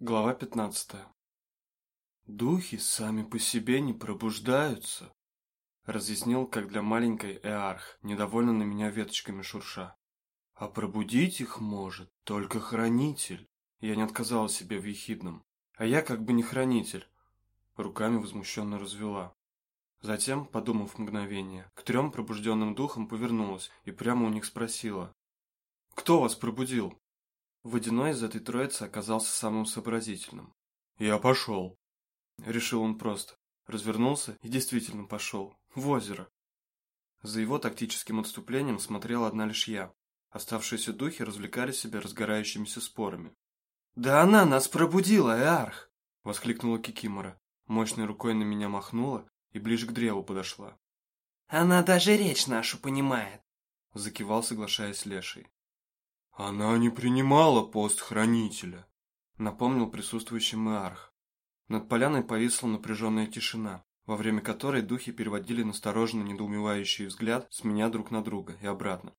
Глава 15. «Духи сами по себе не пробуждаются», — разъяснил, как для маленькой Эарх, недовольно на меня веточками шурша. «А пробудить их может только хранитель». Я не отказала себе в ехидном. «А я как бы не хранитель», — руками возмущенно развела. Затем, подумав мгновение, к трем пробужденным духам повернулась и прямо у них спросила. «Кто вас пробудил?» Водяной из этой троицы оказался самым сообразительным. «Я пошел», — решил он просто. Развернулся и действительно пошел. В озеро. За его тактическим отступлением смотрела одна лишь я. Оставшиеся духи развлекали себя разгорающимися спорами. «Да она нас пробудила, Эарх!» — воскликнула Кикимора. Мощной рукой на меня махнула и ближе к древу подошла. «Она даже речь нашу понимает!» — закивал, соглашаясь Леший. «Она не принимала пост хранителя», — напомнил присутствующим Иарх. Над поляной повисла напряженная тишина, во время которой духи переводили настороженно недоумевающий взгляд с меня друг на друга и обратно.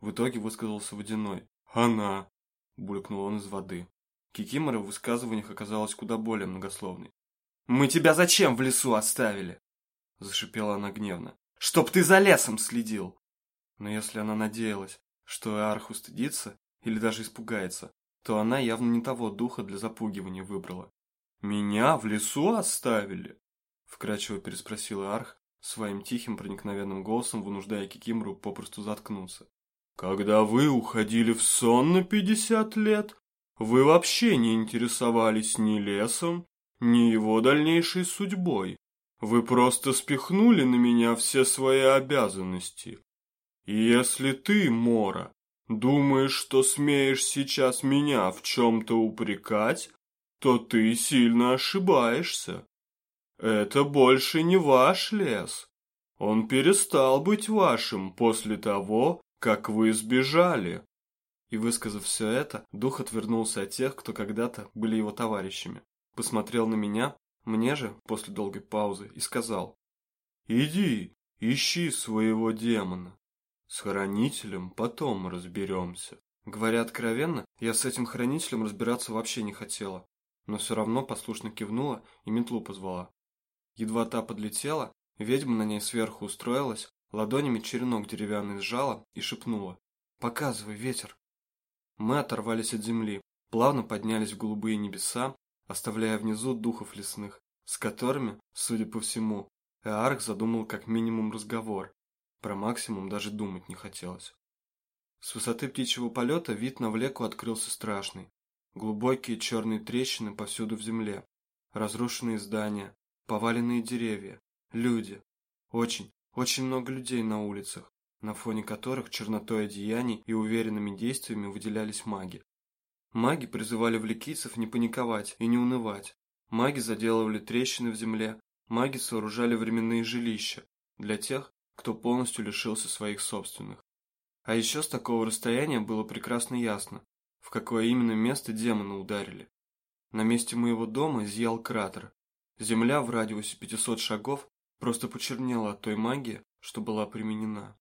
В итоге высказался Водяной. «Она!» – булькнул он из воды. Кикимора в высказываниях оказалась куда более многословной. «Мы тебя зачем в лесу оставили?» – зашипела она гневно. «Чтоб ты за лесом следил!» Но если она надеялась, что Эарх устыдится или даже испугается, то она явно не того духа для запугивания выбрала. «Меня в лесу оставили?» – вкрадчиво переспросил Арх своим тихим проникновенным голосом, вынуждая Кикимру попросту заткнуться. «Когда вы уходили в сон на пятьдесят лет, вы вообще не интересовались ни лесом, ни его дальнейшей судьбой. Вы просто спихнули на меня все свои обязанности, если ты, Мора, думаешь, что смеешь сейчас меня в чем-то упрекать, то ты сильно ошибаешься. Это больше не ваш лес. Он перестал быть вашим после того, как вы сбежали. И высказав все это, дух отвернулся от тех, кто когда-то были его товарищами. Посмотрел на меня, мне же, после долгой паузы, и сказал. «Иди, ищи своего демона. С хранителем потом разберемся. Говоря откровенно, я с этим хранителем разбираться вообще не хотела, но все равно послушно кивнула и метлу позвала. Едва та подлетела, ведьма на ней сверху устроилась, ладонями черенок деревянный сжала и шепнула. «Показывай, ветер!» Мы оторвались от земли, плавно поднялись в голубые небеса, оставляя внизу духов лесных, с которыми, судя по всему, Эарх задумал как минимум разговор, про максимум даже думать не хотелось. С высоты птичьего полета вид на влеку открылся страшный. Глубокие черные трещины повсюду в земле, разрушенные здания, поваленные деревья, люди. Очень, очень много людей на улицах, на фоне которых чернотой одеяний и уверенными действиями выделялись маги. Маги призывали влекийцев не паниковать и не унывать. Маги заделывали трещины в земле, маги сооружали временные жилища для тех, кто полностью лишился своих собственных. А еще с такого расстояния было прекрасно ясно, в какое именно место демоны ударили. На месте моего дома зиял кратер. Земля в радиусе 500 шагов просто почернела от той магии, что была применена.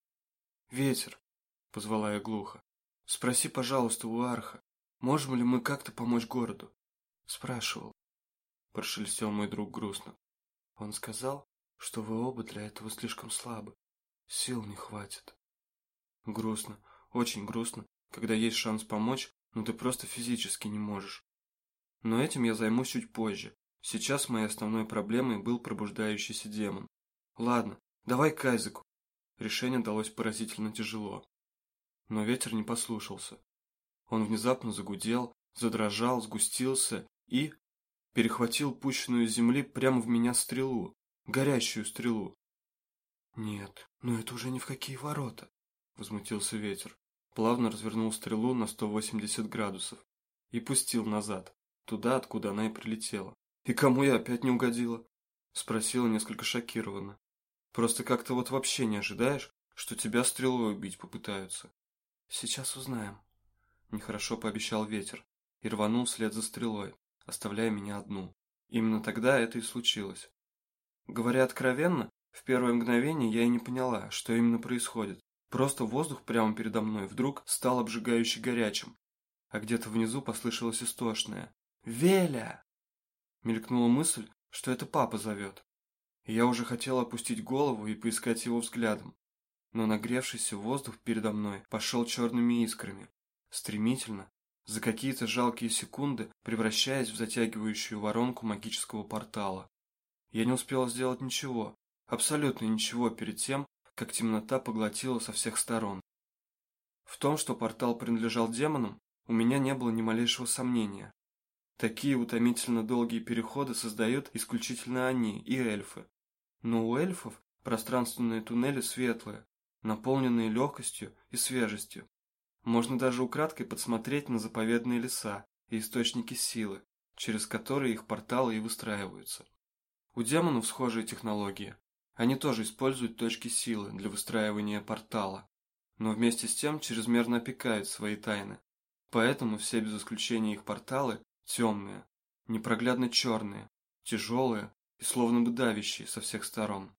«Ветер», — позвала я глухо, — «спроси, пожалуйста, у Арха, можем ли мы как-то помочь городу?» «Спрашивал», — прошелестел мой друг грустно. Он сказал, что вы оба для этого слишком слабы. Сил не хватит. Грустно, очень грустно, когда есть шанс помочь, но ты просто физически не можешь. Но этим я займусь чуть позже. Сейчас моей основной проблемой был пробуждающийся демон. Ладно, давай к Айзеку. Решение далось поразительно тяжело. Но ветер не послушался. Он внезапно загудел, задрожал, сгустился и... перехватил пущенную с земли прямо в меня стрелу, горящую стрелу. «Нет, но это уже ни в какие ворота», — возмутился ветер. Плавно развернул стрелу на 180 градусов и пустил назад, туда, откуда она и прилетела. «И кому я опять не угодила?» — спросила несколько шокированно. «Просто как-то вот вообще не ожидаешь, что тебя стрелой убить попытаются». «Сейчас узнаем», — нехорошо пообещал ветер и рванул вслед за стрелой, оставляя меня одну. Именно тогда это и случилось. Говоря откровенно, в первое мгновение я и не поняла, что именно происходит. Просто воздух прямо передо мной вдруг стал обжигающе горячим, а где-то внизу послышалось истошное «Веля!» Мелькнула мысль, что это папа зовет. И я уже хотел опустить голову и поискать его взглядом. Но нагревшийся воздух передо мной пошел черными искрами. Стремительно, за какие-то жалкие секунды, превращаясь в затягивающую воронку магического портала. Я не успел сделать ничего, абсолютно ничего перед тем, как темнота поглотила со всех сторон. В том, что портал принадлежал демонам, у меня не было ни малейшего сомнения. Такие утомительно долгие переходы создают исключительно они и эльфы. Но у эльфов пространственные туннели светлые, наполненные легкостью и свежестью. Можно даже украдкой подсмотреть на заповедные леса и источники силы, через которые их порталы и выстраиваются. У демонов схожие технологии. Они тоже используют точки силы для выстраивания портала, но вместе с тем чрезмерно опекают свои тайны. Поэтому все без исключения их порталы темные, непроглядно черные, тяжелые и словно бы давящие со всех сторон.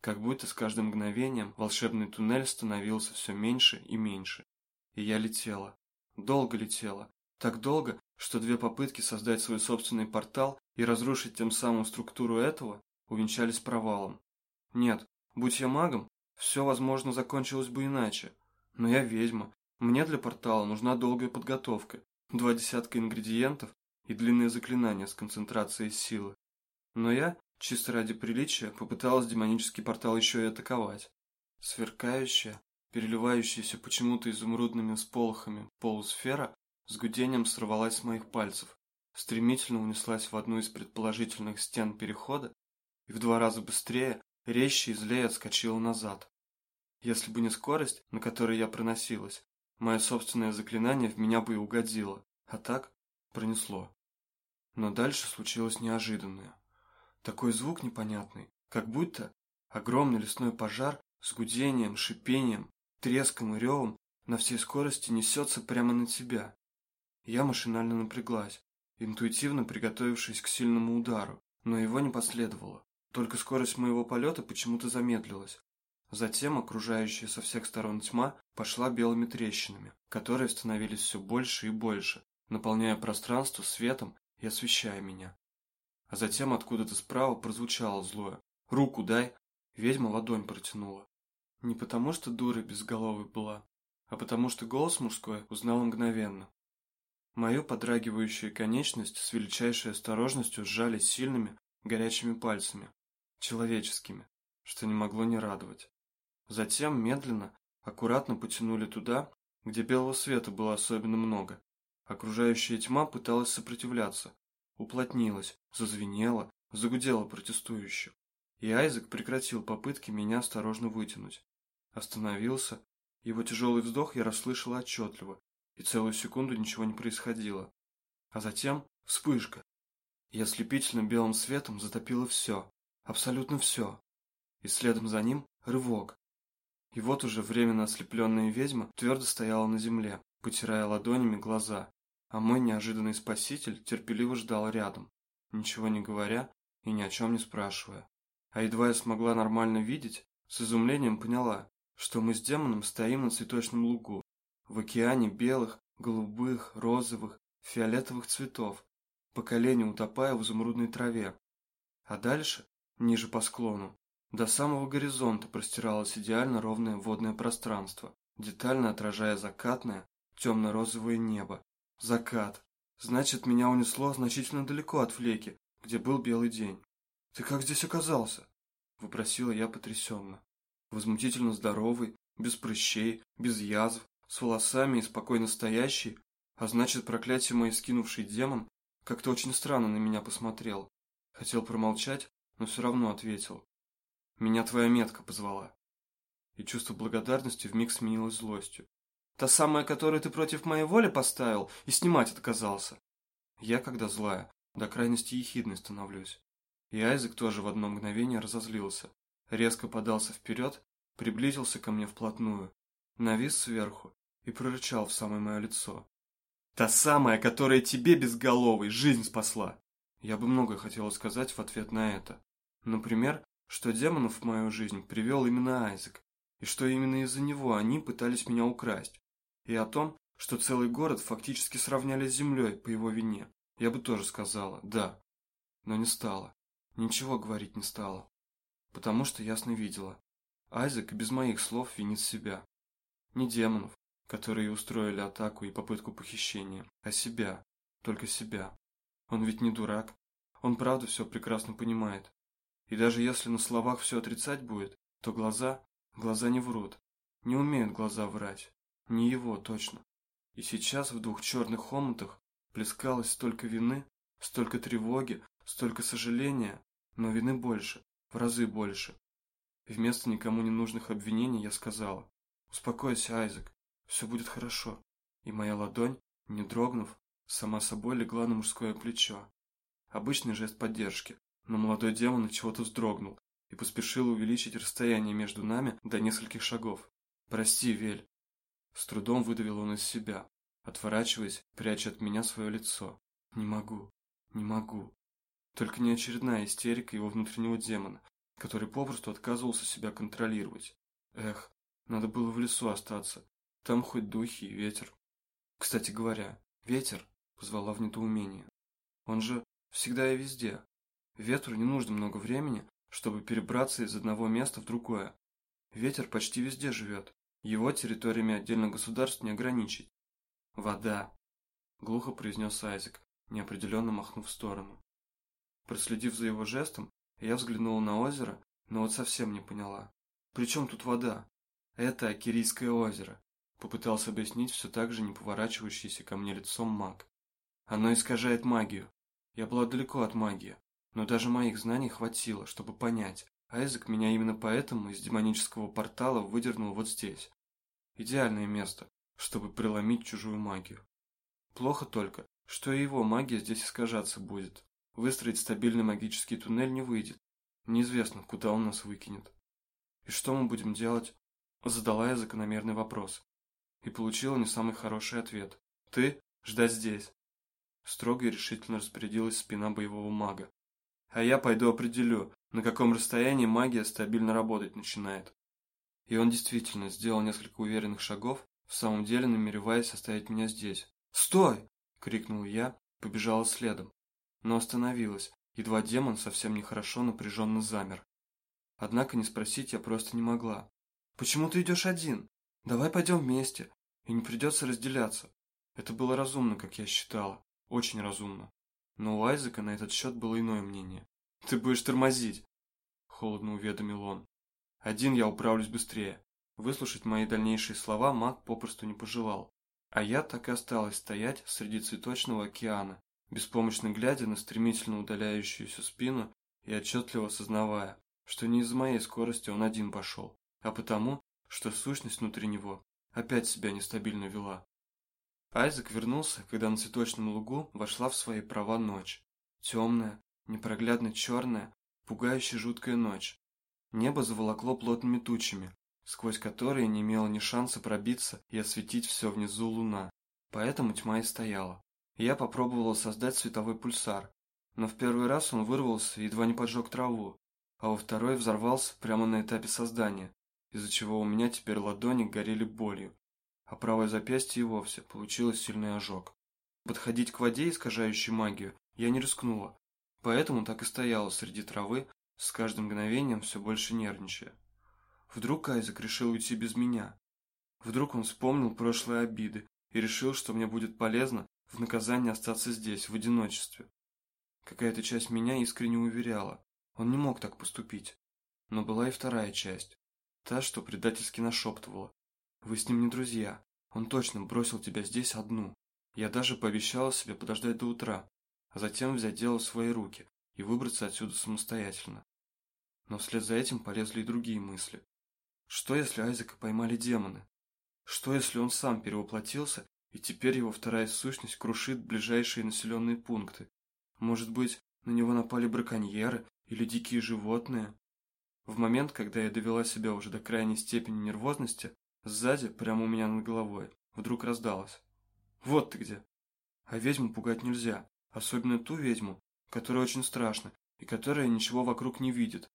Как будто с каждым мгновением волшебный туннель становился все меньше и меньше. И я летела. Долго летела. Так долго, что две попытки создать свой собственный портал и разрушить тем самым структуру этого увенчались провалом. Нет, будь я магом, все, возможно, закончилось бы иначе. Но я ведьма. Мне для портала нужна долгая подготовка, два десятка ингредиентов и длинное заклинание с концентрацией силы. Но я, чисто ради приличия, попыталась демонический портал еще и атаковать. Сверкающая, переливающаяся почему-то изумрудными всполохами полусфера с гудением сорвалась с моих пальцев, стремительно унеслась в одну из предположительных стен перехода и в два раза быстрее, резче и злее отскочила назад. Если бы не скорость, на которой я проносилась, мое собственное заклинание в меня бы и угодило, а так пронесло. Но дальше случилось неожиданное. Такой звук непонятный, как будто огромный лесной пожар с гудением, шипением, треском и ревом на всей скорости несется прямо на тебя. Я машинально напряглась, интуитивно приготовившись к сильному удару, но его не последовало. Только скорость моего полета почему-то замедлилась. Затем окружающая со всех сторон тьма пошла белыми трещинами, которые становились все больше и больше, наполняя пространство светом и освещая меня. А затем откуда-то справа прозвучало злое. «Руку дай!» Ведьма ладонь протянула. Не потому что дура безголовой была, а потому что голос мужской узнала мгновенно. Мою подрагивающую конечность с величайшей осторожностью сжали сильными, горячими пальцами, человеческими, что не могло не радовать. Затем медленно, аккуратно потянули туда, где белого света было особенно много. Окружающая тьма пыталась сопротивляться, уплотнилась, зазвенела, загудела протестующе. И Айзек прекратил попытки меня осторожно вытянуть. Остановился. Его тяжелый вздох я расслышала отчетливо, и целую секунду ничего не происходило. А затем вспышка. И ослепительным белым светом затопило все, абсолютно все. И следом за ним рывок. И вот уже временно ослепленная ведьма твердо стояла на земле, потирая ладонями глаза, а мой неожиданный спаситель терпеливо ждал рядом, ничего не говоря и ни о чем не спрашивая. А едва я смогла нормально видеть, с изумлением поняла, что мы с демоном стоим на цветочном лугу, в океане белых, голубых, розовых, фиолетовых цветов, по колени утопая в изумрудной траве. А дальше, ниже по склону, до самого горизонта простиралось идеально ровное водное пространство, детально отражая закатное, темно-розовое небо, Закат. Значит, меня унесло значительно далеко от флеки, где был белый день. Ты как здесь оказался? Вопросила я потрясенно. Возмутительно здоровый, без прыщей, без язв, с волосами и спокойно стоящий, а значит, проклятие мой скинувший демон как-то очень странно на меня посмотрел. Хотел промолчать, но все равно ответил. Меня твоя метка позвала. И чувство благодарности вмиг сменилось злостью. Та самая, которую ты против моей воли поставил и снимать отказался. Я, когда злая, до крайности ехидной становлюсь. И Айзек тоже в одно мгновение разозлился. Резко подался вперед, приблизился ко мне вплотную, навис сверху и прорычал в самое мое лицо. «Та самая, которая тебе, безголовый, жизнь спасла!» Я бы многое хотела сказать в ответ на это. Например, что демонов в мою жизнь привел именно Айзек, и что именно из-за него они пытались меня украсть и о том, что целый город фактически сравняли с землей по его вине, Я бы тоже сказала «да», но не стала. Ничего говорить не стала. Потому что ясно видела. Айзек без моих слов винит себя. Не демонов, которые устроили атаку и попытку похищения, а себя, только себя. Он ведь не дурак. Он правда все прекрасно понимает. И даже если на словах все отрицать будет, то глаза, глаза не врут. Не умеют глаза врать. Не его, точно. И сейчас в двух черных омутах плескалось столько вины, столько тревоги, столько сожаления, но вины больше, в разы больше. И вместо никому не нужных обвинений я сказала, «Успокойся, Айзек, все будет хорошо». И моя ладонь, не дрогнув, сама собой легла на мужское плечо. Обычный жест поддержки, но молодой демон от чего-то вздрогнул и поспешил увеличить расстояние между нами до нескольких шагов. «Прости, Вель». С трудом выдавил он из себя, отворачиваясь, пряча от меня свое лицо. «Не могу, не могу». Только не очередная истерика его внутреннего демона, который попросту отказывался себя контролировать. Эх, надо было в лесу остаться, там хоть духи и ветер. Кстати говоря, ветер позвала в недоумение. Он же всегда и везде. Ветру не нужно много времени, чтобы перебраться из одного места в другое. Ветер почти везде живет. Его территориями отдельных государств не ограничить. Вода, глухо произнес Айзек, неопределенно махнув в сторону. Проследив за его жестом, я взглянула на озеро, но вот совсем не поняла. При чем тут вода? Это Акирийское озеро, попытался объяснить все так же не поворачивающийся ко мне лицом маг. Оно искажает магию. Я была далеко от магии, но даже моих знаний хватило, чтобы понять. Айзек меня именно поэтому из демонического портала выдернул вот здесь. Идеальное место, чтобы преломить чужую магию. Плохо только, что и его магия здесь искажаться будет. Выстроить стабильный магический туннель не выйдет. Неизвестно, куда он нас выкинет. И что мы будем делать? Задала я закономерный вопрос. И получила не самый хороший ответ. Ты ждать здесь. Строго и решительно распорядилась спина боевого мага. А я пойду определю, на каком расстоянии магия стабильно работать начинает. И он действительно сделал несколько уверенных шагов, в самом деле намереваясь оставить меня здесь. «Стой!» — крикнул я, побежала следом. Но остановилась, едва демон совсем нехорошо напряженно замер. Однако не спросить я просто не могла. «Почему ты идешь один? Давай пойдем вместе, и не придется разделяться». Это было разумно, как я считала. Очень разумно. Но у Айзека на этот счет было иное мнение. «Ты будешь тормозить!» Холодно уведомил он. «Один я управлюсь быстрее». Выслушать мои дальнейшие слова маг попросту не пожелал. А я так и осталась стоять среди цветочного океана, беспомощно глядя на стремительно удаляющуюся спину и отчетливо осознавая, что не из-за моей скорости он один пошел, а потому, что сущность внутри него опять себя нестабильно вела. Айзек вернулся, когда на цветочном лугу вошла в свои права ночь. Темная, непроглядно черная, пугающая жуткая ночь. Небо заволокло плотными тучами, сквозь которые не имела ни шанса пробиться и осветить все внизу луна. Поэтому тьма и стояла. Я попробовала создать световой пульсар, но в первый раз он вырвался и едва не поджег траву, а во второй взорвался прямо на этапе создания, из-за чего у меня теперь ладони горели болью, а правое запястье и вовсе получилось сильный ожог. Подходить к воде, искажающей магию, я не рискнула, поэтому так и стояла среди травы, с каждым мгновением все больше нервничая. Вдруг Айзек решил уйти без меня. Вдруг он вспомнил прошлые обиды и решил, что мне будет полезно в наказание остаться здесь, в одиночестве. Какая-то часть меня искренне уверяла, он не мог так поступить. Но была и вторая часть, та, что предательски нашептывала, вы с ним не друзья. Он точно бросил тебя здесь одну. Я даже пообещала себе подождать до утра, а затем взять дело в свои руки и выбраться отсюда самостоятельно. Но вслед за этим полезли и другие мысли. Что если Айзека поймали демоны? Что если он сам перевоплотился, и теперь его вторая сущность крушит ближайшие населенные пункты? Может быть, на него напали браконьеры или дикие животные? В момент, когда я довела себя уже до крайней степени нервозности, Сзади, прямо у меня над головой, вдруг раздалось. «Вот ты где!» А ведьму пугать нельзя, особенно ту ведьму, которая очень страшна и которая ничего вокруг не видит.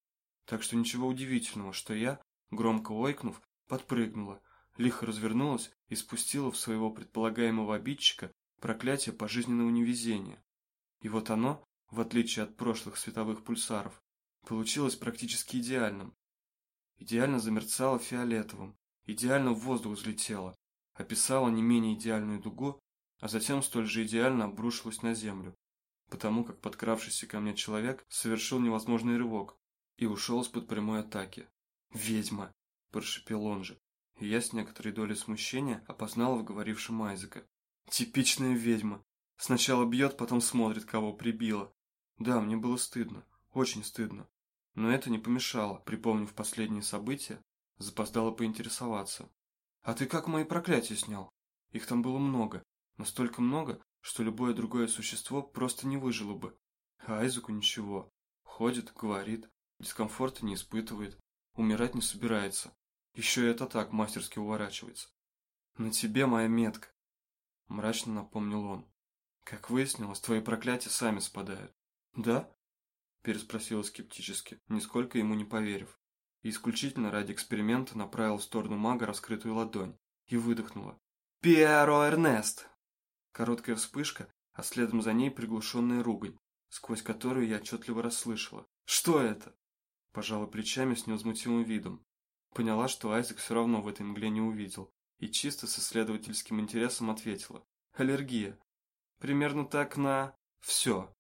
Так что ничего удивительного, что я, громко ойкнув, подпрыгнула, лихо развернулась и спустила в своего предполагаемого обидчика проклятие пожизненного невезения. И вот оно, в отличие от прошлых световых пульсаров, получилось практически идеальным. Идеально замерцало фиолетовым, идеально в воздух взлетело, описало не менее идеальную дугу, а затем столь же идеально обрушилось на землю, потому как подкравшийся ко мне человек совершил невозможный рывок и ушел из-под прямой атаки. «Ведьма!» – прошепел он же, и я с некоторой долей смущения опознал в говорившем Айзека. «Типичная ведьма! Сначала бьет, потом смотрит, кого прибило. Да, мне было стыдно, очень стыдно. Но это не помешало, припомнив последние события, запоздало поинтересоваться. «А ты как мои проклятия снял? Их там было много, настолько много, что любое другое существо просто не выжило бы. А Айзеку ничего. Ходит, говорит, дискомфорта не испытывает, умирать не собирается. Еще и это так мастерски уворачивается. На тебе моя метка, мрачно напомнил он. Как выяснилось, твои проклятия сами спадают. Да? переспросила скептически, нисколько ему не поверив. И исключительно ради эксперимента направил в сторону мага раскрытую ладонь и выдохнула. «Пиаро Эрнест!» Короткая вспышка, а следом за ней приглушенная ругань, сквозь которую я отчетливо расслышала. «Что это?» Пожала плечами с невозмутимым видом. Поняла, что Айзек все равно в этой мгле не увидел, и чисто с исследовательским интересом ответила. «Аллергия. Примерно так на... все».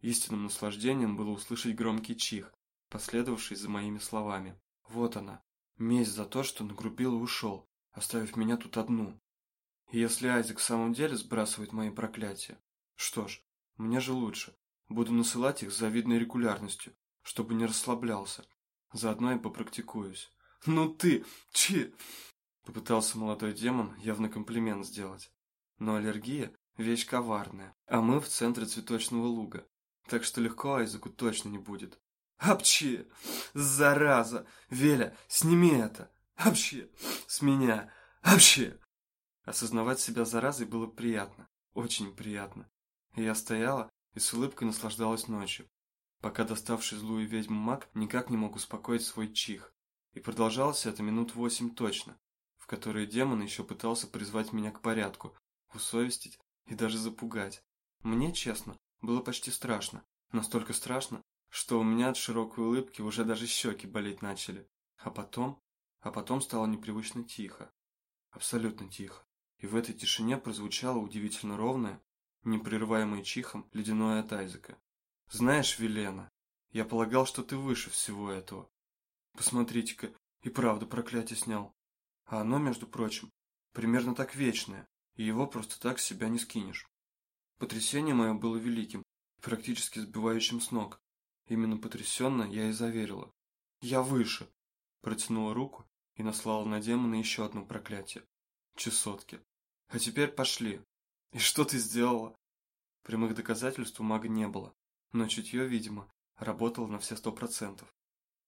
Истинным наслаждением было услышать громкий чих, последовавший за моими словами. Вот она, месть за то, что нагрубил и ушел, оставив меня тут одну. И если Айзек в самом деле сбрасывает мои проклятия, что ж, мне же лучше. Буду насылать их с завидной регулярностью, чтобы не расслаблялся. Заодно и попрактикуюсь. «Ну ты, чи!» Попытался молодой демон явно комплимент сделать. Но аллергия – вещь коварная, а мы в центре цветочного луга, так что легко Айзеку точно не будет. Апчи! Зараза! Веля, сними это! Апчи! С меня! Апчи! Осознавать себя заразой было приятно, очень приятно. Я стояла и с улыбкой наслаждалась ночью, пока доставший злую ведьму маг никак не мог успокоить свой чих. И продолжалось это минут восемь точно, в которые демон еще пытался призвать меня к порядку, усовестить и даже запугать. Мне, честно, было почти страшно. Настолько страшно, что у меня от широкой улыбки уже даже щеки болеть начали. А потом... А потом стало непривычно тихо. Абсолютно тихо. И в этой тишине прозвучало удивительно ровное, непрерываемое чихом, ледяное от Айзека. «Знаешь, Велена, я полагал, что ты выше всего этого. Посмотрите-ка, и правда проклятие снял. А оно, между прочим, примерно так вечное, и его просто так с себя не скинешь. Потрясение мое было великим, практически сбивающим с ног. Именно потрясенно я и заверила. «Я выше!» Протянула руку и наслала на демона еще одно проклятие. Чесотки. «А теперь пошли!» «И что ты сделала?» Прямых доказательств у мага не было, но чутье, видимо, работало на все сто процентов.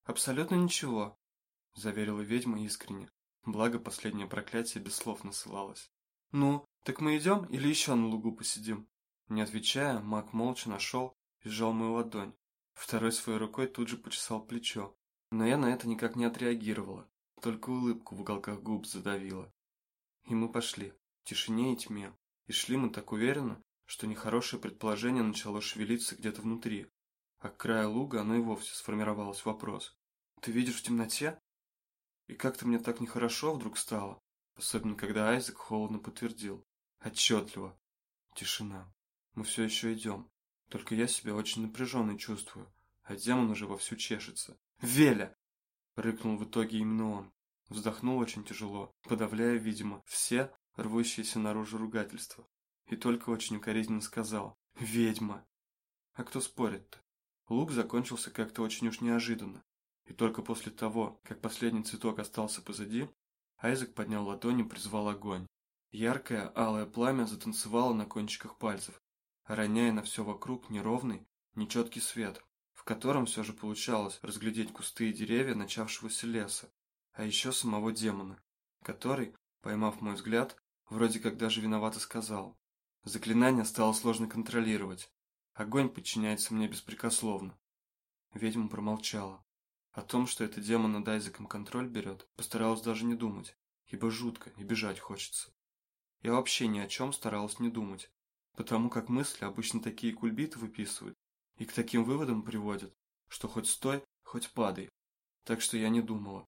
«Абсолютно ничего», – заверила ведьма искренне, благо последнее проклятие без слов насылалось. «Ну, так мы идем или еще на лугу посидим?» Не отвечая, маг молча нашел и сжал мою ладонь. Второй своей рукой тут же почесал плечо. Но я на это никак не отреагировала, только улыбку в уголках губ задавила. И мы пошли, в тишине и тьме. И шли мы так уверенно, что нехорошее предположение начало шевелиться где-то внутри. А к краю луга оно и вовсе сформировалось вопрос. «Ты видишь в темноте?» И как-то мне так нехорошо вдруг стало, особенно когда Айзек холодно подтвердил. Отчетливо. Тишина. Мы все еще идем. Только я себя очень напряженной чувствую, а демон уже вовсю чешется. «Веля!» – рыкнул в итоге именно он. Вздохнул очень тяжело, подавляя, видимо, все рвущиеся наружу ругательства. И только очень укоризненно сказал «Ведьма!» А кто спорит-то? Лук закончился как-то очень уж неожиданно. И только после того, как последний цветок остался позади, Айзек поднял ладони и призвал огонь. Яркое алое пламя затанцевало на кончиках пальцев, роняя на все вокруг неровный, нечеткий свет, в котором все же получалось разглядеть кусты и деревья начавшегося леса, а еще самого демона, который, поймав мой взгляд, вроде как даже виновато сказал. Заклинание стало сложно контролировать. Огонь подчиняется мне беспрекословно. Ведьма промолчала. О том, что это демон над Айзеком контроль берет, постаралась даже не думать, ибо жутко и бежать хочется. Я вообще ни о чем старалась не думать, потому как мысли обычно такие кульбиты выписывают и к таким выводам приводят, что хоть стой, хоть падай. Так что я не думала.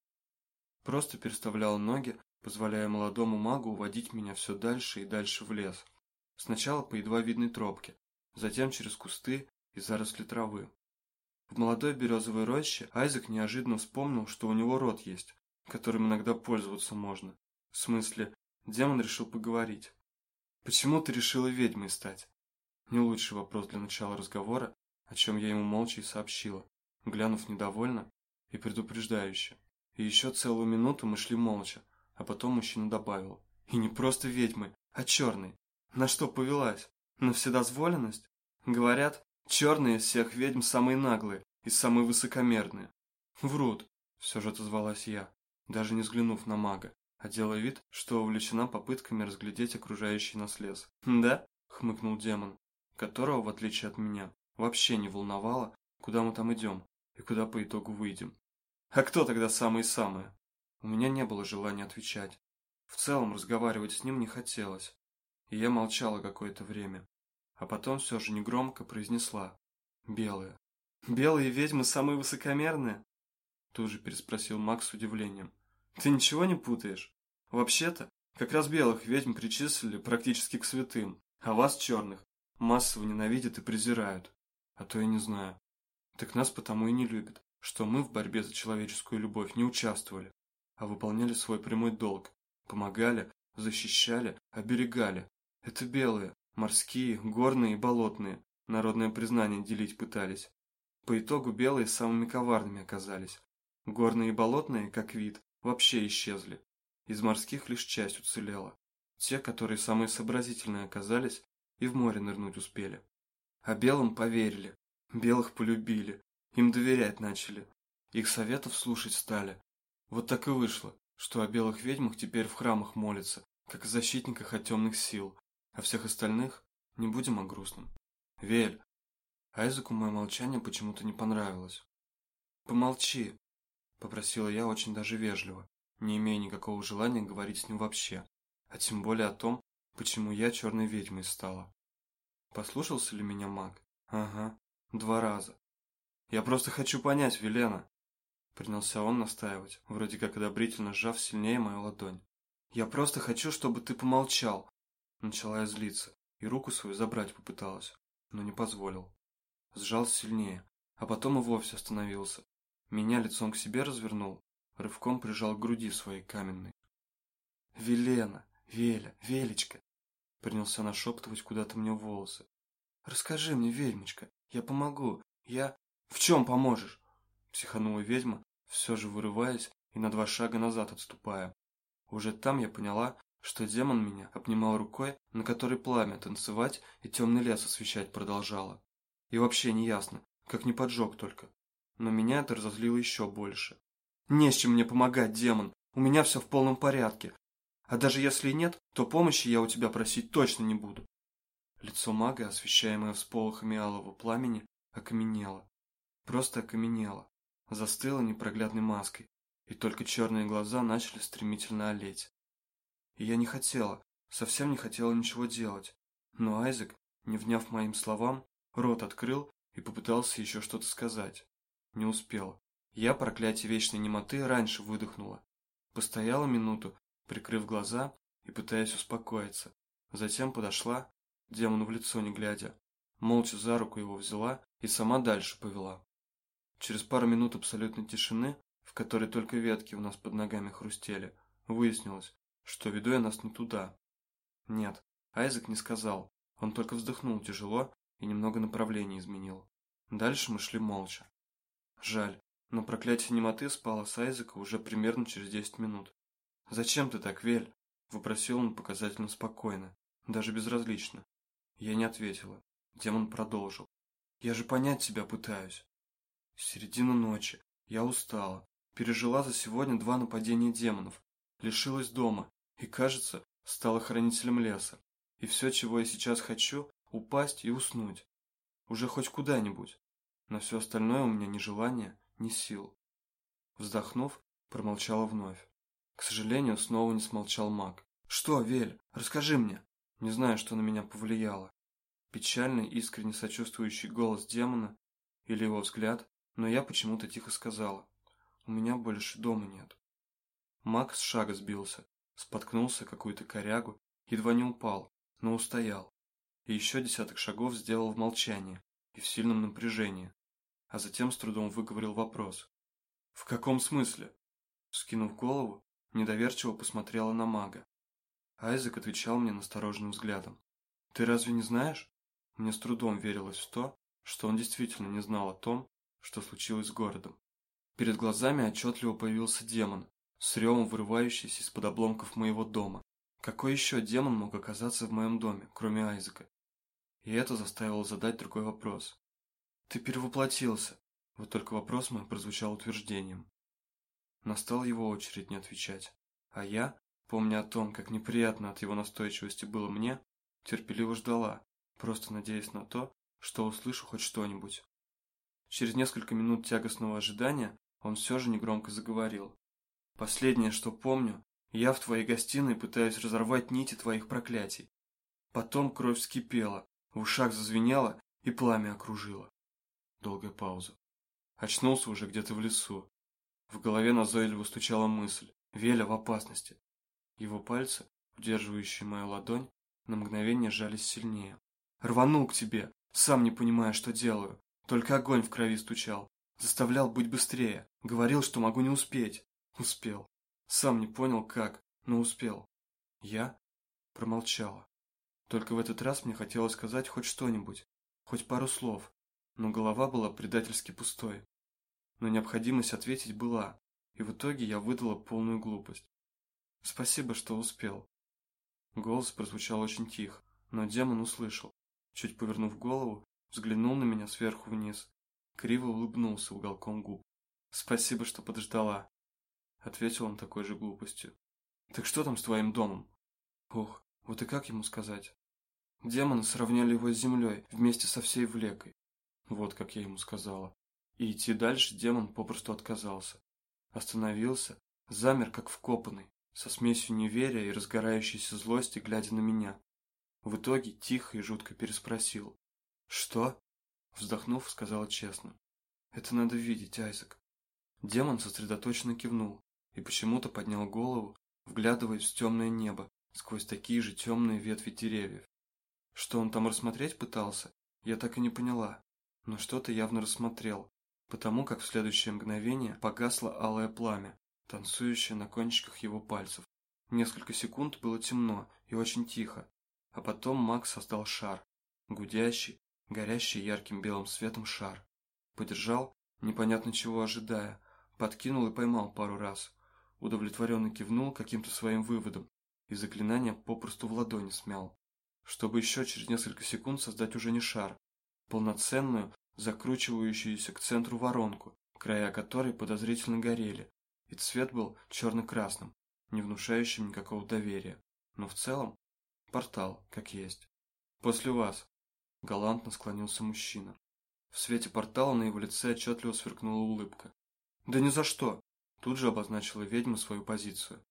Просто переставляла ноги, позволяя молодому магу уводить меня все дальше и дальше в лес. Сначала по едва видной тропке, затем через кусты и заросли травы. В молодой березовой роще Айзек неожиданно вспомнил, что у него рот есть, которым иногда пользоваться можно. В смысле, демон решил поговорить. «Почему ты решила ведьмой стать?» Не лучший вопрос для начала разговора, о чем я ему молча и сообщила, глянув недовольно и предупреждающе. И еще целую минуту мы шли молча, а потом мужчина добавил. И не просто ведьмы, а черные. На что повелась? На вседозволенность? Говорят, черные из всех ведьм самые наглые и самые высокомерные. Врут, все же отозвалась я, даже не взглянув на мага, а делая вид, что увлечена попытками разглядеть окружающий нас лес. «Да?» — хмыкнул демон, которого, в отличие от меня, вообще не волновало, куда мы там идем и куда по итогу выйдем. «А кто тогда самые-самые?» У меня не было желания отвечать. В целом разговаривать с ним не хотелось, и я молчала какое-то время, а потом все же негромко произнесла «Белые». «Белые ведьмы самые высокомерные?» Тут же переспросил Макс с удивлением. «Ты ничего не путаешь? Вообще-то, как раз белых ведьм причислили практически к святым, а вас, черных, массово ненавидят и презирают. А то я не знаю. Так нас потому и не любят, что мы в борьбе за человеческую любовь не участвовали, а выполняли свой прямой долг, помогали, защищали, оберегали. Это белые, морские, горные и болотные, народное признание делить пытались. По итогу белые самыми коварными оказались. Горные и болотные, как вид, вообще исчезли. Из морских лишь часть уцелела. Те, которые самые сообразительные оказались и в море нырнуть успели. А белым поверили, белых полюбили, им доверять начали, их советов слушать стали. Вот так и вышло, что о белых ведьмах теперь в храмах молятся, как о защитниках от темных сил, а всех остальных не будем о грустном. Вель. Айзеку мое молчание почему-то не понравилось. Помолчи, попросила я очень даже вежливо, не имея никакого желания говорить с ним вообще, а тем более о том, почему я черной ведьмой стала. Послушался ли меня маг? Ага, два раза. Я просто хочу понять, Велена. Принялся он настаивать, вроде как одобрительно сжав сильнее мою ладонь. Я просто хочу, чтобы ты помолчал. Начала я злиться и руку свою забрать попыталась, но не позволил. Сжал сильнее, а потом и вовсе остановился. Меня лицом к себе развернул, рывком прижал к груди своей каменной. «Велена, Веля, Велечка!» Принялся нашептывать куда-то мне в волосы. «Расскажи мне, ведьмочка, я помогу, я...» «В чем поможешь?» Психанула ведьма, все же вырываясь и на два шага назад отступая. Уже там я поняла, что демон меня обнимал рукой, на которой пламя танцевать и темный лес освещать продолжало. И вообще не ясно, как не поджег только. Но меня это разозлило еще больше. «Не с чем мне помогать, демон, у меня все в полном порядке. А даже если и нет, то помощи я у тебя просить точно не буду». Лицо мага, освещаемое всполохами алого пламени, окаменело. Просто окаменело. Застыло непроглядной маской, и только черные глаза начали стремительно олеть. И я не хотела, совсем не хотела ничего делать. Но Айзек, не вняв моим словам, рот открыл и попытался еще что-то сказать. Не успел. Я, проклятие вечной немоты, раньше выдохнула. Постояла минуту, прикрыв глаза и пытаясь успокоиться. Затем подошла, демону в лицо не глядя, молча за руку его взяла и сама дальше повела. Через пару минут абсолютной тишины, в которой только ветки у нас под ногами хрустели, выяснилось, что веду я нас не туда. Нет, Айзек не сказал, он только вздохнул тяжело и немного направление изменил. Дальше мы шли молча. Жаль, но проклятие немоты спало с Айзека уже примерно через десять минут. «Зачем ты так, Вель?» – вопросил он показательно спокойно, даже безразлично. Я не ответила. Демон продолжил. «Я же понять тебя пытаюсь». Середина ночи. Я устала. Пережила за сегодня два нападения демонов. Лишилась дома. И, кажется, стала хранителем леса. И все, чего я сейчас хочу, упасть и уснуть. Уже хоть куда-нибудь. На все остальное у меня ни желания, ни сил. Вздохнув, промолчала вновь. К сожалению, снова не смолчал маг. «Что, Вель, расскажи мне!» Не знаю, что на меня повлияло. печальный, искренне сочувствующий голос демона или его взгляд, но я почему-то тихо сказала. У меня больше дома нет. Макс с шага сбился, споткнулся какую-то корягу, едва не упал, но устоял. И еще десяток шагов сделал в молчании и в сильном напряжении, а затем с трудом выговорил вопрос. «В каком смысле?» Скинув голову, недоверчиво посмотрела на мага. Айзек отвечал мне настороженным взглядом. «Ты разве не знаешь?» Мне с трудом верилось в то, что он действительно не знал о том, что случилось с городом. Перед глазами отчетливо появился демон, с ревом вырывающийся из-под обломков моего дома. Какой еще демон мог оказаться в моем доме, кроме Айзека? И это заставило задать другой вопрос. «Ты перевоплотился!» Вот только вопрос мой прозвучал утверждением. Настала его очередь не отвечать. А я, помня о том, как неприятно от его настойчивости было мне, терпеливо ждала, просто надеясь на то, что услышу хоть что-нибудь. Через несколько минут тягостного ожидания он все же негромко заговорил. «Последнее, что помню, я в твоей гостиной пытаюсь разорвать нити твоих проклятий. Потом кровь вскипела, в ушах зазвенело и пламя окружило. Долгая пауза. Очнулся уже где-то в лесу. В голове назойливо стучала мысль. Веля в опасности. Его пальцы, удерживающие мою ладонь, на мгновение сжались сильнее. Рванул к тебе, сам не понимая, что делаю. Только огонь в крови стучал. Заставлял быть быстрее. Говорил, что могу не успеть. Успел. Сам не понял, как, но успел. Я промолчала. Только в этот раз мне хотелось сказать хоть что-нибудь, хоть пару слов, но голова была предательски пустой. Но необходимость ответить была, и в итоге я выдала полную глупость. Спасибо, что успел. Голос прозвучал очень тихо, но демон услышал. Чуть повернув голову, взглянул на меня сверху вниз, криво улыбнулся уголком губ. «Спасибо, что подождала», — ответил он такой же глупостью. «Так что там с твоим домом?» «Ох, вот и как ему сказать?» Демоны сравняли его с землей вместе со всей влекой. Вот как я ему сказала. И идти дальше демон попросту отказался. Остановился, замер как вкопанный, со смесью неверия и разгорающейся злости, глядя на меня. В итоге тихо и жутко переспросил. «Что?» Вздохнув, сказала честно. «Это надо видеть, Айзек». Демон сосредоточенно кивнул и почему-то поднял голову, вглядываясь в темное небо сквозь такие же темные ветви деревьев. Что он там рассмотреть пытался, я так и не поняла, но что-то явно рассмотрел, потому как в следующее мгновение погасло алое пламя, танцующее на кончиках его пальцев. Несколько секунд было темно и очень тихо, а потом Макс создал шар, гудящий, горящий ярким белым светом шар. Подержал, непонятно чего ожидая, подкинул и поймал пару раз. Удовлетворенно кивнул каким-то своим выводом и заклинание попросту в ладони смял, чтобы еще через несколько секунд создать уже не шар, полноценную, закручивающуюся к центру воронку, края которой подозрительно горели, и цвет был черно-красным, не внушающим никакого доверия, но в целом портал, как есть. После вас, галантно склонился мужчина. В свете портала на его лице отчетливо сверкнула улыбка. «Да ни за что!» Тут же обозначила ведьма свою позицию.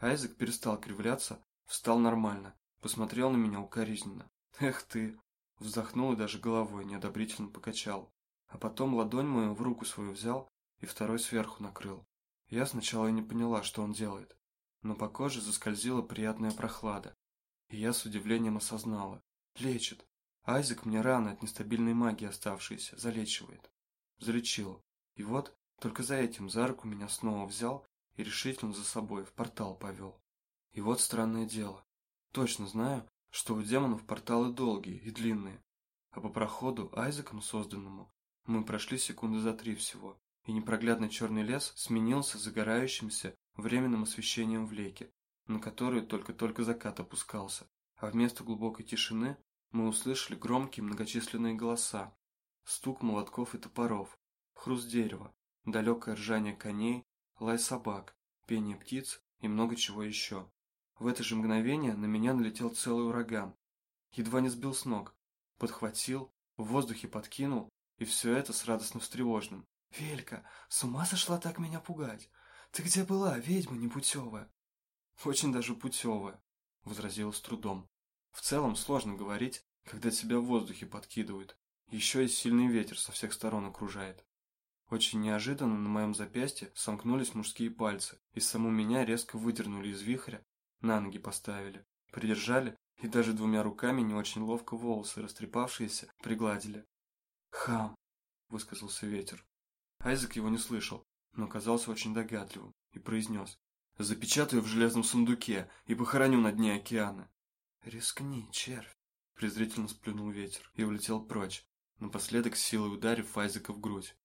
Айзек перестал кривляться, встал нормально, посмотрел на меня укоризненно. «Эх ты!» Вздохнул и даже головой неодобрительно покачал. А потом ладонь мою в руку свою взял и второй сверху накрыл. Я сначала и не поняла, что он делает. Но по коже заскользила приятная прохлада. И я с удивлением осознала. Лечит. Айзек мне раны от нестабильной магии оставшиеся залечивает. Залечил. И вот, только за этим за руку меня снова взял и решительно за собой в портал повел. И вот странное дело. Точно знаю, что у демонов порталы долгие и длинные, а по проходу, Айзеком созданному, мы прошли секунды за три всего, и непроглядный черный лес сменился загорающимся временным освещением в леке, на которую только-только закат опускался, а вместо глубокой тишины мы услышали громкие многочисленные голоса, стук молотков и топоров, хруст дерева, далекое ржание коней, лай собак, пение птиц и много чего еще. В это же мгновение на меня налетел целый ураган. Едва не сбил с ног. Подхватил, в воздухе подкинул, и все это с радостно встревоженным. «Велька, с ума сошла так меня пугать? Ты где была, ведьма непутевая?» «Очень даже путевая», — возразила с трудом. В целом сложно говорить, когда тебя в воздухе подкидывают. Еще и сильный ветер со всех сторон окружает. Очень неожиданно на моем запястье сомкнулись мужские пальцы, и саму меня резко выдернули из вихря, на ноги поставили, придержали и даже двумя руками не очень ловко волосы, растрепавшиеся, пригладили. «Хам!» – высказался ветер. Айзек его не слышал, но казался очень догадливым и произнес. «Запечатаю в железном сундуке и похороню на дне океана». «Рискни, червь!» – презрительно сплюнул ветер и улетел прочь, напоследок силой ударив Айзека в грудь.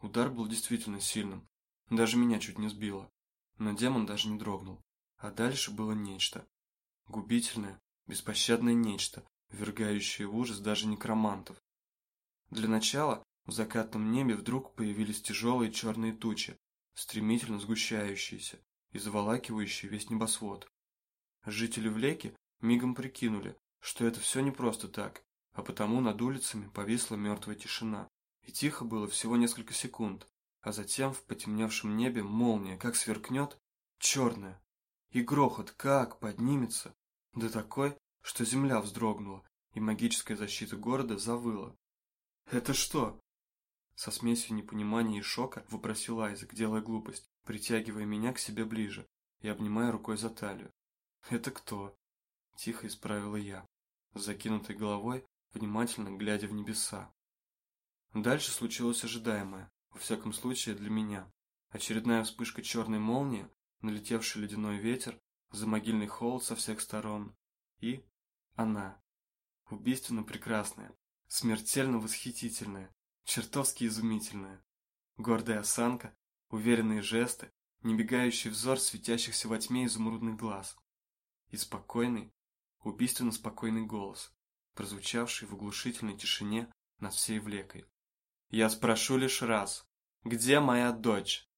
Удар был действительно сильным, даже меня чуть не сбило, но демон даже не дрогнул. А дальше было нечто. Губительное, беспощадное нечто, ввергающее в ужас даже некромантов. Для начала в закатном небе вдруг появились тяжелые черные тучи, стремительно сгущающиеся и заволакивающие весь небосвод. Жители Влеки мигом прикинули, что это все не просто так, а потому над улицами повисла мертвая тишина. И тихо было всего несколько секунд, а затем в потемневшем небе молния как сверкнет, черная, и грохот как поднимется, да такой, что земля вздрогнула, и магическая защита города завыла. «Это что?» Со смесью непонимания и шока вопросил Айзек, делая глупость, притягивая меня к себе ближе и обнимая рукой за талию. «Это кто?» Тихо исправила я, закинутой головой, внимательно глядя в небеса. Дальше случилось ожидаемое, во всяком случае для меня. Очередная вспышка черной молнии, налетевший ледяной ветер, замогильный холод со всех сторон. И она. Убийственно прекрасная, смертельно восхитительная, чертовски изумительная. Гордая осанка, уверенные жесты, небегающий взор светящихся во тьме изумрудных глаз. И спокойный, убийственно спокойный голос, прозвучавший в оглушительной тишине над всей влекой. «Я спрошу лишь раз, где моя дочь?»